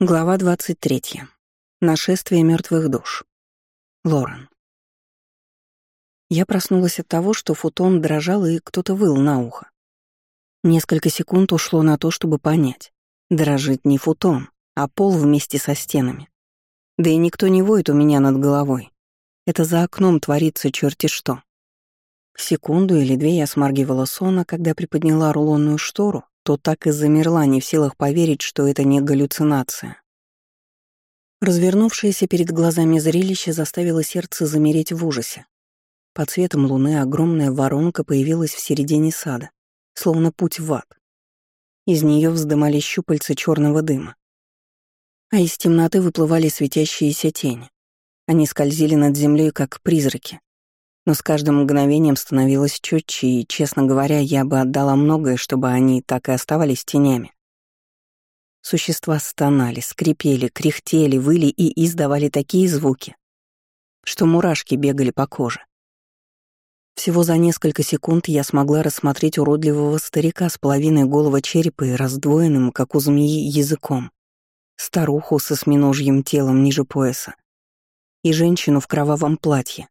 Глава 23. Нашествие мертвых душ. Лорен. Я проснулась от того, что футон дрожал и кто-то выл на ухо. Несколько секунд ушло на то, чтобы понять. Дрожит не футон, а пол вместе со стенами. Да и никто не воет у меня над головой. Это за окном творится черти что. Секунду или две я сморгивала сона, когда приподняла рулонную штору то так и замерла, не в силах поверить, что это не галлюцинация. Развернувшееся перед глазами зрелище заставило сердце замереть в ужасе. Под светом луны огромная воронка появилась в середине сада, словно путь в ад. Из нее вздымались щупальца черного дыма. А из темноты выплывали светящиеся тени. Они скользили над землей, как призраки, но с каждым мгновением становилось четче, и, честно говоря, я бы отдала многое, чтобы они так и оставались тенями. Существа стонали, скрипели, кряхтели, выли и издавали такие звуки, что мурашки бегали по коже. Всего за несколько секунд я смогла рассмотреть уродливого старика с половиной голого черепа и раздвоенным, как у змеи, языком, старуху со осьминожьим телом ниже пояса и женщину в кровавом платье,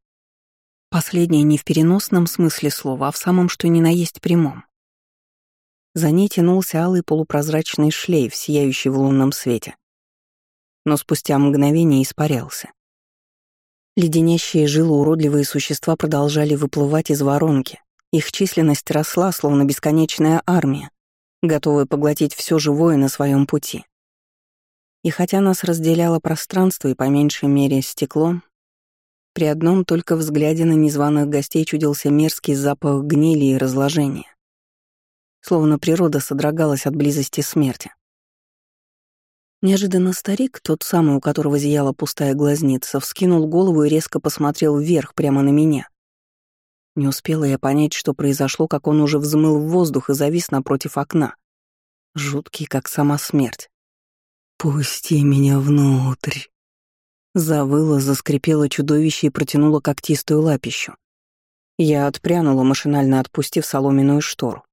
Последнее не в переносном смысле слова, а в самом что ни на есть прямом. За ней тянулся алый полупрозрачный шлейф, сияющий в лунном свете. Но спустя мгновение испарялся. Леденящие жилы уродливые существа продолжали выплывать из воронки. Их численность росла, словно бесконечная армия, готовая поглотить все живое на своем пути. И хотя нас разделяло пространство и по меньшей мере стекло, при одном только взгляде на незваных гостей чудился мерзкий запах гнили и разложения. Словно природа содрогалась от близости смерти. Неожиданно старик, тот самый, у которого зияла пустая глазница, вскинул голову и резко посмотрел вверх, прямо на меня. Не успела я понять, что произошло, как он уже взмыл в воздух и завис напротив окна. Жуткий, как сама смерть. «Пусти меня внутрь», Завыло, заскрипело чудовище и протянуло когтистую лапищу. Я отпрянула, машинально отпустив соломенную штору.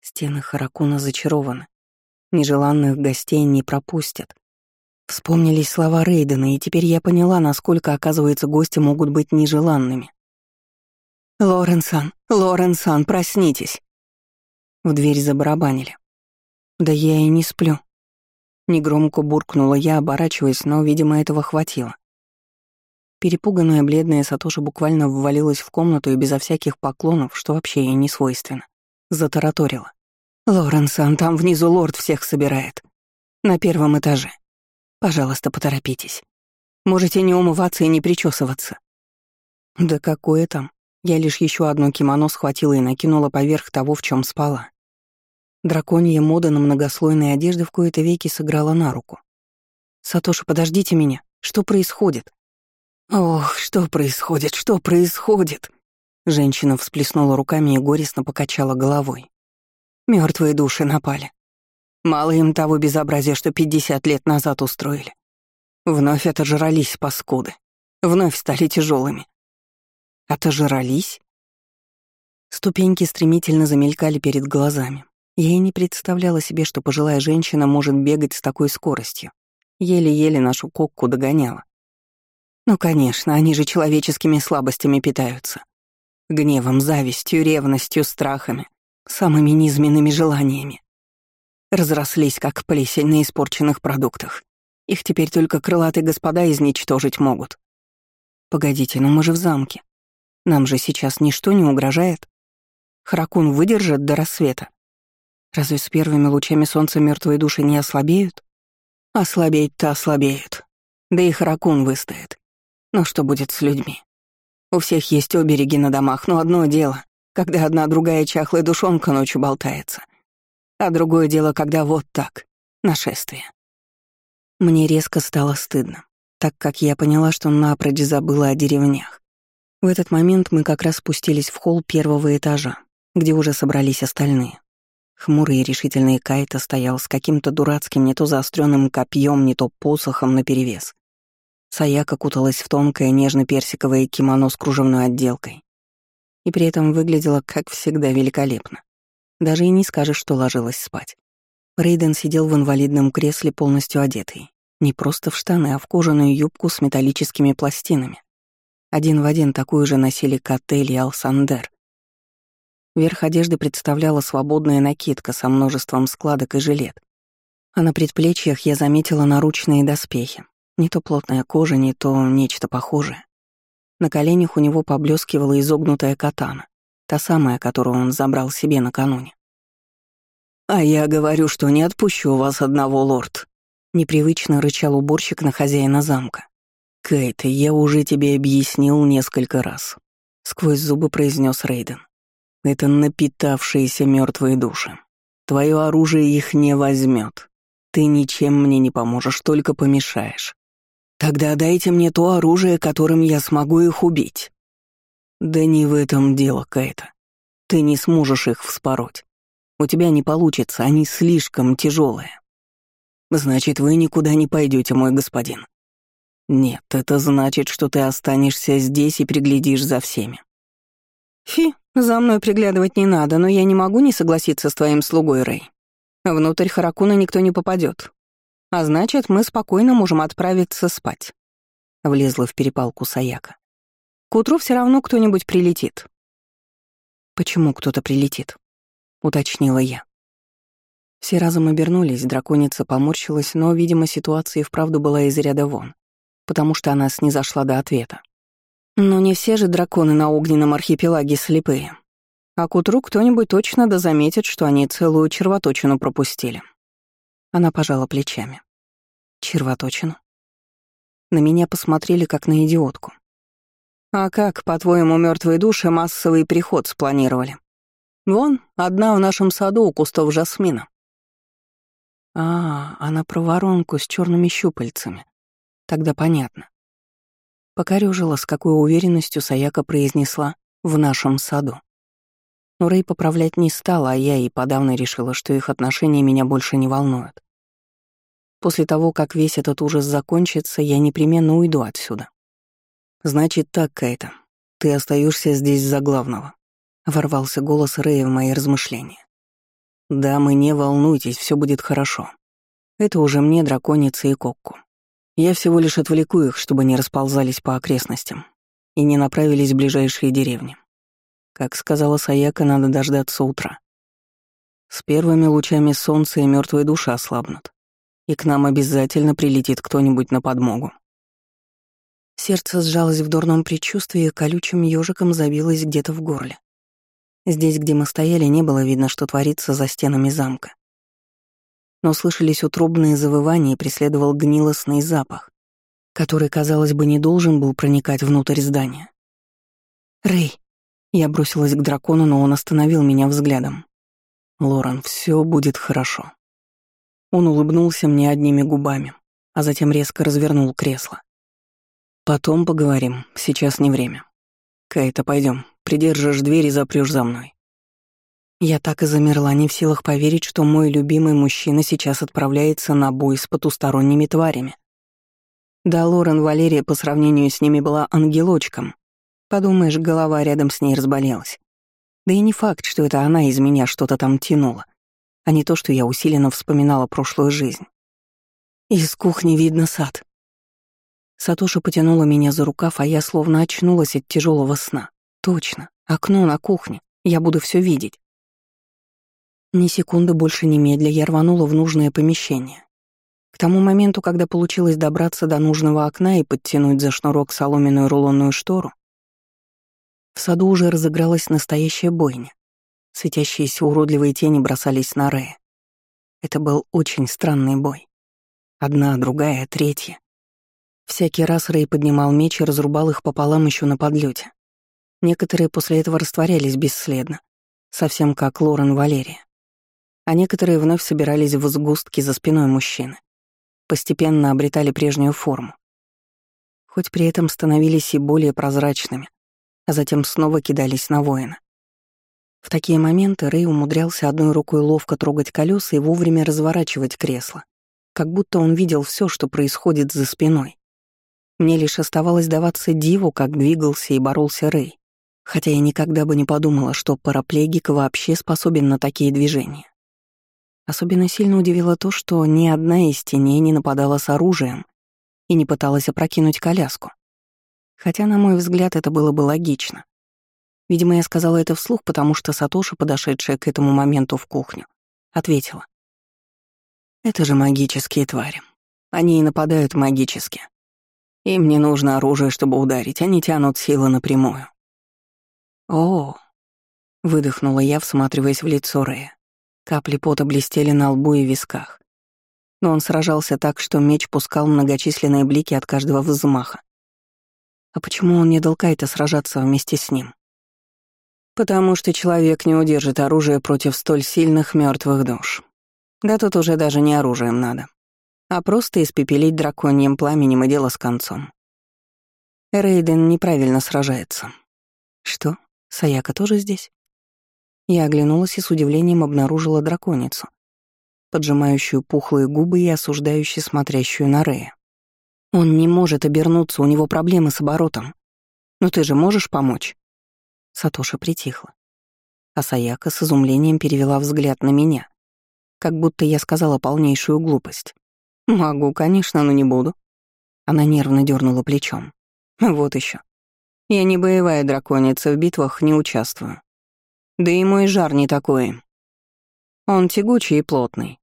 Стены Харакуна зачарованы. Нежеланных гостей не пропустят. Вспомнились слова Рейдена, и теперь я поняла, насколько, оказывается, гости могут быть нежеланными. «Лоренсан, Лоренсан, проснитесь!» В дверь забарабанили. «Да я и не сплю», Негромко буркнула я, оборачиваясь, но, видимо, этого хватило. Перепуганная бледная Сатоша буквально ввалилась в комнату и безо всяких поклонов, что вообще ей не свойственно, затараторила. «Лоренсон, там внизу лорд всех собирает. На первом этаже. Пожалуйста, поторопитесь. Можете не умываться и не причесываться». «Да какое там?» Я лишь еще одно кимоно схватила и накинула поверх того, в чем спала. Драконья мода на многослойные одежды в кои-то веки сыграла на руку. «Сатоши, подождите меня. Что происходит?» «Ох, что происходит, что происходит?» Женщина всплеснула руками и горестно покачала головой. Мертвые души напали. Мало им того безобразия, что пятьдесят лет назад устроили. Вновь отожрались паскуды. Вновь стали тяжелыми. Отожрались? Ступеньки стремительно замелькали перед глазами. Я и не представляла себе, что пожилая женщина может бегать с такой скоростью. Еле-еле нашу кокку догоняла. Ну, конечно, они же человеческими слабостями питаются. Гневом, завистью, ревностью, страхами, самыми низменными желаниями. Разрослись, как плесень на испорченных продуктах. Их теперь только крылатые господа изничтожить могут. Погодите, но мы же в замке. Нам же сейчас ничто не угрожает. Хракун выдержит до рассвета. Разве с первыми лучами солнца мертвые души не ослабеют? Ослабеют-то ослабеют. Да и Харакун выстоит. Но что будет с людьми? У всех есть обереги на домах, но одно дело, когда одна другая чахлая душонка ночью болтается. А другое дело, когда вот так, нашествие. Мне резко стало стыдно, так как я поняла, что напрочь забыла о деревнях. В этот момент мы как раз спустились в холл первого этажа, где уже собрались остальные. Хмурый и решительный Кайта стоял с каким-то дурацким не то заостренным копьем, не то посохом наперевес. Саяка куталась в тонкое нежно-персиковое кимоно с кружевной отделкой. И при этом выглядела, как всегда, великолепно. Даже и не скажешь, что ложилась спать. Рейден сидел в инвалидном кресле полностью одетый. Не просто в штаны, а в кожаную юбку с металлическими пластинами. Один в один такую же носили Котель и Алсандер. Верх одежды представляла свободная накидка со множеством складок и жилет. А на предплечьях я заметила наручные доспехи. Не то плотная кожа, не то нечто похожее. На коленях у него поблескивала изогнутая катана, та самая, которую он забрал себе накануне. «А я говорю, что не отпущу вас одного, лорд», — непривычно рычал уборщик на хозяина замка. «Кейт, я уже тебе объяснил несколько раз», — сквозь зубы произнес Рейден. «Это напитавшиеся мертвые души. Твое оружие их не возьмет. Ты ничем мне не поможешь, только помешаешь. Тогда дайте мне то оружие, которым я смогу их убить». «Да не в этом дело, Кейта. Ты не сможешь их вспороть. У тебя не получится, они слишком тяжелые. Значит, вы никуда не пойдете, мой господин. Нет, это значит, что ты останешься здесь и приглядишь за всеми. Фи, за мной приглядывать не надо, но я не могу не согласиться с твоим слугой, Рэй. Внутрь Харакуна никто не попадет. А значит, мы спокойно можем отправиться спать. Влезла в перепалку Саяка. К утру все равно кто-нибудь прилетит. Почему кто-то прилетит? Уточнила я. Все разом обернулись, драконица поморщилась, но, видимо, ситуация и вправду была из ряда вон потому что она снизошла до ответа. Но не все же драконы на огненном архипелаге слепые. А к утру кто-нибудь точно да заметит, что они целую червоточину пропустили. Она пожала плечами. Червоточину? На меня посмотрели как на идиотку. А как, по-твоему, мертвые души массовый приход спланировали? Вон, одна в нашем саду у кустов жасмина. А, она про воронку с черными щупальцами. Тогда понятно. Покорёжила, с какой уверенностью Саяка произнесла «в нашем саду». Но Рэй поправлять не стала, а я и подавно решила, что их отношения меня больше не волнуют. После того, как весь этот ужас закончится, я непременно уйду отсюда. «Значит так, Кайта, ты остаешься здесь за главного», — ворвался голос Рэя в мои размышления. «Да, мы не волнуйтесь, все будет хорошо. Это уже мне, драконица и Кокку. Я всего лишь отвлеку их, чтобы не расползались по окрестностям и не направились в ближайшие деревни. Как сказала Саяка, надо дождаться утра. С первыми лучами солнца и мертвые души ослабнут, и к нам обязательно прилетит кто-нибудь на подмогу. Сердце сжалось в дурном предчувствии колючим ежиком забилось где-то в горле. Здесь, где мы стояли, не было видно, что творится за стенами замка но слышались утробные завывания и преследовал гнилостный запах, который, казалось бы, не должен был проникать внутрь здания. «Рэй!» Я бросилась к дракону, но он остановил меня взглядом. «Лорен, все будет хорошо». Он улыбнулся мне одними губами, а затем резко развернул кресло. «Потом поговорим, сейчас не время. Кайта, пойдем, придержишь дверь и запрешь за мной». Я так и замерла, не в силах поверить, что мой любимый мужчина сейчас отправляется на бой с потусторонними тварями. Да, Лорен Валерия по сравнению с ними была ангелочком. Подумаешь, голова рядом с ней разболелась. Да и не факт, что это она из меня что-то там тянула, а не то, что я усиленно вспоминала прошлую жизнь. Из кухни видно сад. Сатоша потянула меня за рукав, а я словно очнулась от тяжелого сна. Точно, окно на кухне. Я буду все видеть. Ни секунды больше немедля я рванула в нужное помещение. К тому моменту, когда получилось добраться до нужного окна и подтянуть за шнурок соломенную рулонную штору, в саду уже разыгралась настоящая бойня. Светящиеся уродливые тени бросались на Рея. Это был очень странный бой. Одна, другая, третья. Всякий раз Рэй поднимал меч и разрубал их пополам еще на подлете. Некоторые после этого растворялись бесследно, совсем как Лорен Валерия а некоторые вновь собирались в сгустки за спиной мужчины. Постепенно обретали прежнюю форму. Хоть при этом становились и более прозрачными, а затем снова кидались на воина. В такие моменты Рэй умудрялся одной рукой ловко трогать колеса и вовремя разворачивать кресло, как будто он видел все, что происходит за спиной. Мне лишь оставалось даваться диву, как двигался и боролся Рэй, хотя я никогда бы не подумала, что параплегик вообще способен на такие движения. Особенно сильно удивило то, что ни одна из теней не нападала с оружием и не пыталась опрокинуть коляску. Хотя, на мой взгляд, это было бы логично. Видимо, я сказала это вслух, потому что Сатоши, подошедшая к этому моменту в кухню, ответила. «Это же магические твари. Они и нападают магически. Им не нужно оружие, чтобы ударить, они тянут силы напрямую». «О!» — выдохнула я, всматриваясь в лицо Рэя. Капли пота блестели на лбу и висках. Но он сражался так, что меч пускал многочисленные блики от каждого взмаха. А почему он не дал Кайта сражаться вместе с ним? Потому что человек не удержит оружие против столь сильных мертвых душ. Да тут уже даже не оружием надо, а просто испепелить драконьим пламенем и дело с концом. Рейден неправильно сражается. Что, Саяка тоже здесь? Я оглянулась и с удивлением обнаружила драконицу, поджимающую пухлые губы и осуждающую смотрящую на Рея. Он не может обернуться, у него проблемы с оборотом. Но ты же можешь помочь? Сатоша притихла. А Саяка с изумлением перевела взгляд на меня, как будто я сказала полнейшую глупость. «Могу, конечно, но не буду». Она нервно дернула плечом. «Вот еще. Я не боевая драконица, в битвах не участвую. Да и мой жар не такой. Он тягучий и плотный.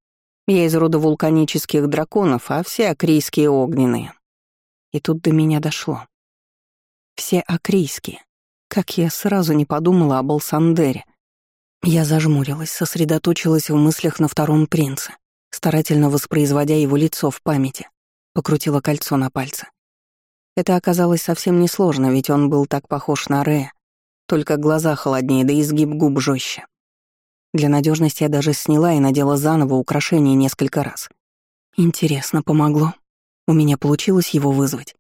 Я из рода вулканических драконов, а все акрийские огненные». И тут до меня дошло. Все акрийские. Как я сразу не подумала об Алсандере. Я зажмурилась, сосредоточилась в мыслях на втором принце, старательно воспроизводя его лицо в памяти. Покрутила кольцо на пальце. Это оказалось совсем несложно, ведь он был так похож на Рея, только глаза холоднее, да изгиб губ жестче. Для надежности я даже сняла и надела заново украшение несколько раз. Интересно, помогло? У меня получилось его вызвать.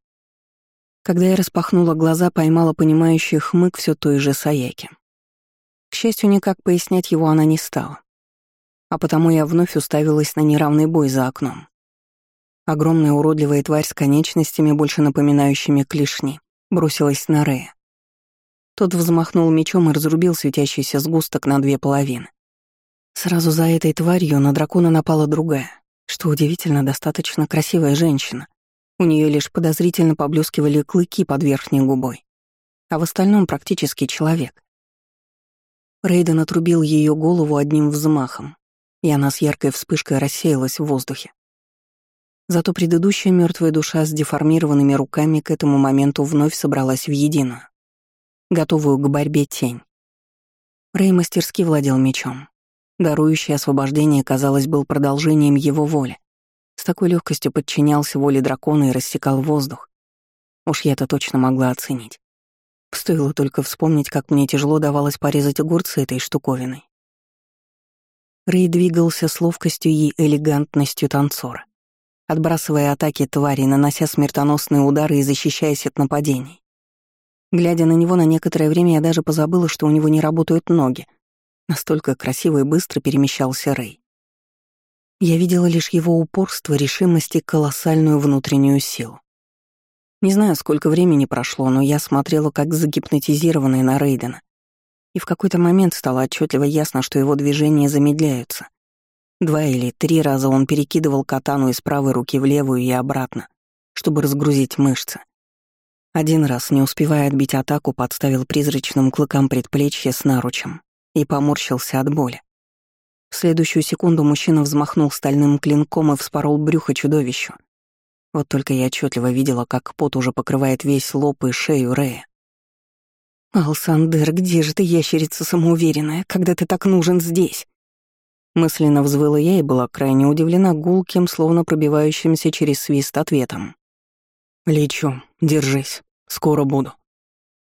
Когда я распахнула глаза, поймала понимающий хмык все той же Саяки. К счастью, никак пояснять его она не стала. А потому я вновь уставилась на неравный бой за окном. Огромная уродливая тварь с конечностями, больше напоминающими клешни, бросилась на Рея. Тот взмахнул мечом и разрубил светящийся сгусток на две половины. Сразу за этой тварью на дракона напала другая, что удивительно, достаточно красивая женщина, у нее лишь подозрительно поблескивали клыки под верхней губой, а в остальном практически человек. Рейден отрубил ее голову одним взмахом, и она с яркой вспышкой рассеялась в воздухе. Зато предыдущая мертвая душа с деформированными руками к этому моменту вновь собралась в единую, готовую к борьбе тень. Рей мастерски владел мечом. Дарующий освобождение, казалось, был продолжением его воли, с такой легкостью подчинялся воле дракона и рассекал воздух. Уж я-то точно могла оценить. Стоило только вспомнить, как мне тяжело давалось порезать огурцы этой штуковиной. Рэй двигался с ловкостью и элегантностью танцора, отбрасывая атаки твари, нанося смертоносные удары и защищаясь от нападений. Глядя на него на некоторое время, я даже позабыла, что у него не работают ноги. Настолько красиво и быстро перемещался Рэй. Я видела лишь его упорство, решимость и колоссальную внутреннюю силу. Не знаю, сколько времени прошло, но я смотрела как загипнотизированная на Рейдена. И в какой-то момент стало отчетливо ясно, что его движения замедляются. Два или три раза он перекидывал катану из правой руки в левую и обратно, чтобы разгрузить мышцы. Один раз, не успевая отбить атаку, подставил призрачным клыкам предплечье с наручем и поморщился от боли. В следующую секунду мужчина взмахнул стальным клинком и вспорол брюхо чудовищу. Вот только я отчетливо видела, как пот уже покрывает весь лоб и шею Рея. «Алсандер, где же ты, ящерица самоуверенная, когда ты так нужен здесь?» Мысленно взвыла я и была крайне удивлена гулким, словно пробивающимся через свист ответом. «Лечу, держись, скоро буду».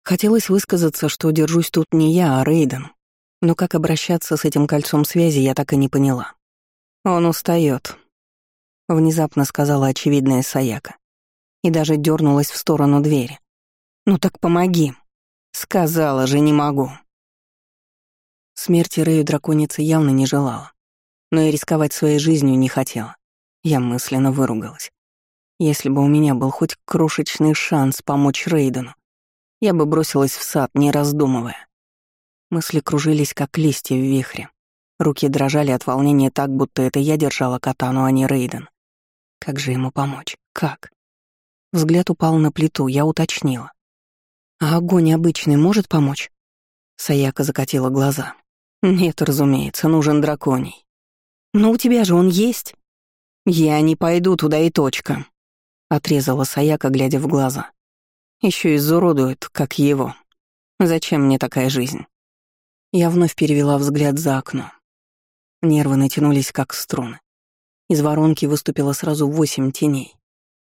Хотелось высказаться, что держусь тут не я, а Рейден, но как обращаться с этим кольцом связи, я так и не поняла. «Он устает, внезапно сказала очевидная Саяка. И даже дернулась в сторону двери. «Ну так помоги!» «Сказала же, не могу!» Смерти Рэю драконица явно не желала, но и рисковать своей жизнью не хотела. Я мысленно выругалась. Если бы у меня был хоть крошечный шанс помочь Рейдену, я бы бросилась в сад, не раздумывая. Мысли кружились, как листья в вихре. Руки дрожали от волнения так, будто это я держала катану, а не Рейден. Как же ему помочь? Как? Взгляд упал на плиту, я уточнила. «А огонь обычный может помочь?» Саяка закатила глаза. «Нет, разумеется, нужен драконий». «Но у тебя же он есть». «Я не пойду туда и точка», — отрезала Саяка, глядя в глаза. Еще изуродуют, как его. Зачем мне такая жизнь?» Я вновь перевела взгляд за окно. Нервы натянулись, как струны. Из воронки выступило сразу восемь теней.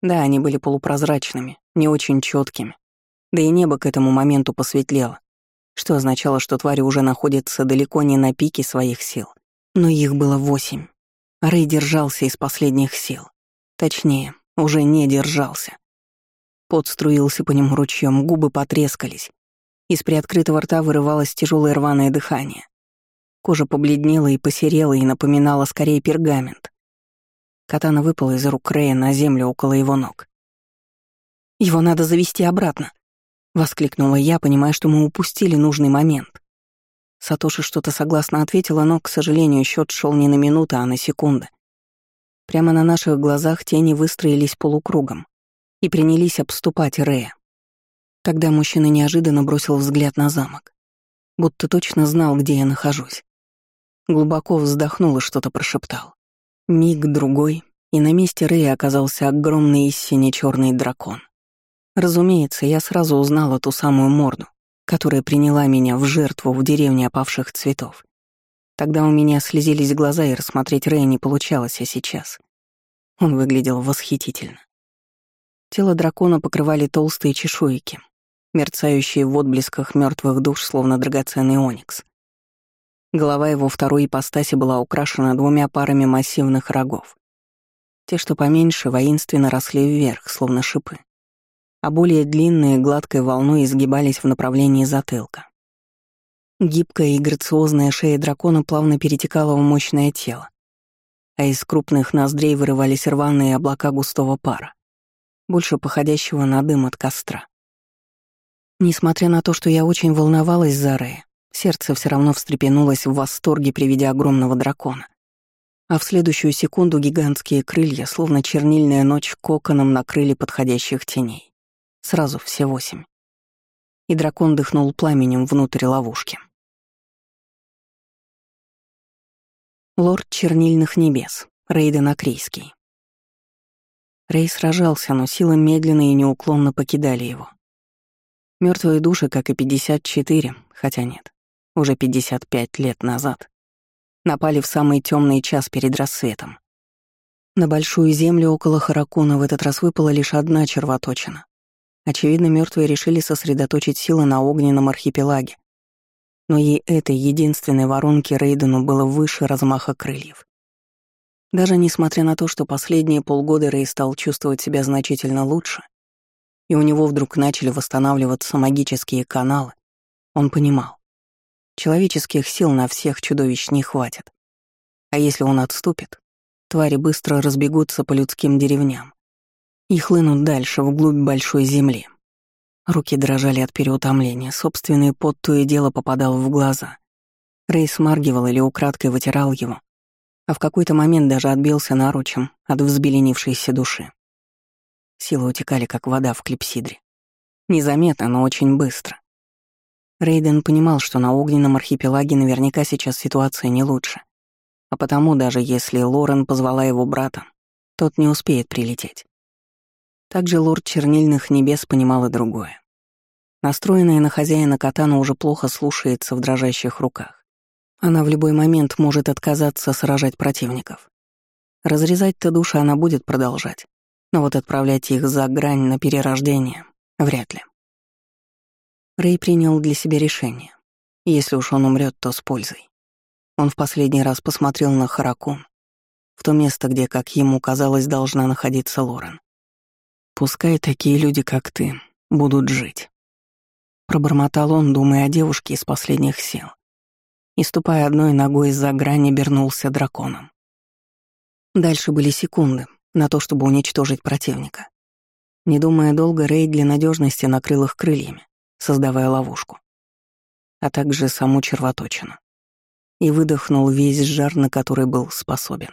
Да, они были полупрозрачными, не очень четкими. Да и небо к этому моменту посветлело, что означало, что твари уже находятся далеко не на пике своих сил. Но их было восемь. Рэй держался из последних сил. Точнее, уже не держался. Пот струился по нему ручьем, губы потрескались. Из приоткрытого рта вырывалось тяжелое рваное дыхание. Кожа побледнела и посерела и напоминала скорее пергамент. Катана выпала из рук Рэя на землю около его ног. «Его надо завести обратно», — воскликнула я, понимая, что мы упустили нужный момент. Сатоши что-то согласно ответила, но, к сожалению, счет шел не на минуты, а на секунды. Прямо на наших глазах тени выстроились полукругом и принялись обступать Рэя. Тогда мужчина неожиданно бросил взгляд на замок, будто точно знал, где я нахожусь. Глубоко вздохнул и что-то прошептал. Миг другой, и на месте Рэя оказался огромный сине-черный дракон. Разумеется, я сразу узнала ту самую морду, которая приняла меня в жертву в деревне опавших цветов. Тогда у меня слезились глаза, и рассмотреть Рэя не получалось, а сейчас. Он выглядел восхитительно. Тело дракона покрывали толстые чешуйки, мерцающие в отблесках мертвых душ, словно драгоценный оникс. Голова его второй ипостаси была украшена двумя парами массивных рогов. Те, что поменьше, воинственно росли вверх, словно шипы, а более длинные гладкой волной изгибались в направлении затылка. Гибкая и грациозная шея дракона плавно перетекала в мощное тело, а из крупных ноздрей вырывались рваные облака густого пара, больше походящего на дым от костра. Несмотря на то, что я очень волновалась за Рэя, Сердце все равно встрепенулось в восторге при виде огромного дракона. А в следующую секунду гигантские крылья, словно чернильная ночь, коконом накрыли подходящих теней. Сразу все восемь. И дракон дыхнул пламенем внутрь ловушки. Лорд Чернильных Небес, Рейден Акрийский. Рей сражался, но силы медленно и неуклонно покидали его. Мертвые души, как и 54, хотя нет, уже 55 лет назад, напали в самый темный час перед рассветом. На большую землю около Харакуна в этот раз выпала лишь одна червоточина. Очевидно, мертвые решили сосредоточить силы на огненном архипелаге. Но и этой единственной воронки Рейдену было выше размаха крыльев. Даже несмотря на то, что последние полгода Рей стал чувствовать себя значительно лучше, и у него вдруг начали восстанавливаться магические каналы, он понимал, Человеческих сил на всех чудовищ не хватит. А если он отступит, твари быстро разбегутся по людским деревням и хлынут дальше, вглубь большой земли. Руки дрожали от переутомления, собственный пот то и дело попадал в глаза. Рэй смаргивал или украдкой вытирал его, а в какой-то момент даже отбился наручем от взбеленившейся души. Силы утекали, как вода в клипсидре. Незаметно, но очень быстро. Рейден понимал, что на огненном архипелаге наверняка сейчас ситуация не лучше. А потому, даже если Лорен позвала его брата, тот не успеет прилететь. Также лорд Чернильных Небес понимал и другое. Настроенная на хозяина катана уже плохо слушается в дрожащих руках. Она в любой момент может отказаться сражать противников. Разрезать-то души она будет продолжать, но вот отправлять их за грань на перерождение — вряд ли. Рэй принял для себя решение. Если уж он умрет, то с пользой. Он в последний раз посмотрел на Харакун, в то место, где, как ему казалось, должна находиться Лорен. «Пускай такие люди, как ты, будут жить». Пробормотал он, думая о девушке из последних сил. И, ступая одной ногой за грань, обернулся драконом. Дальше были секунды на то, чтобы уничтожить противника. Не думая долго, Рэй для надежности накрыл их крыльями создавая ловушку, а также саму червоточину. и выдохнул весь жар, на который был способен.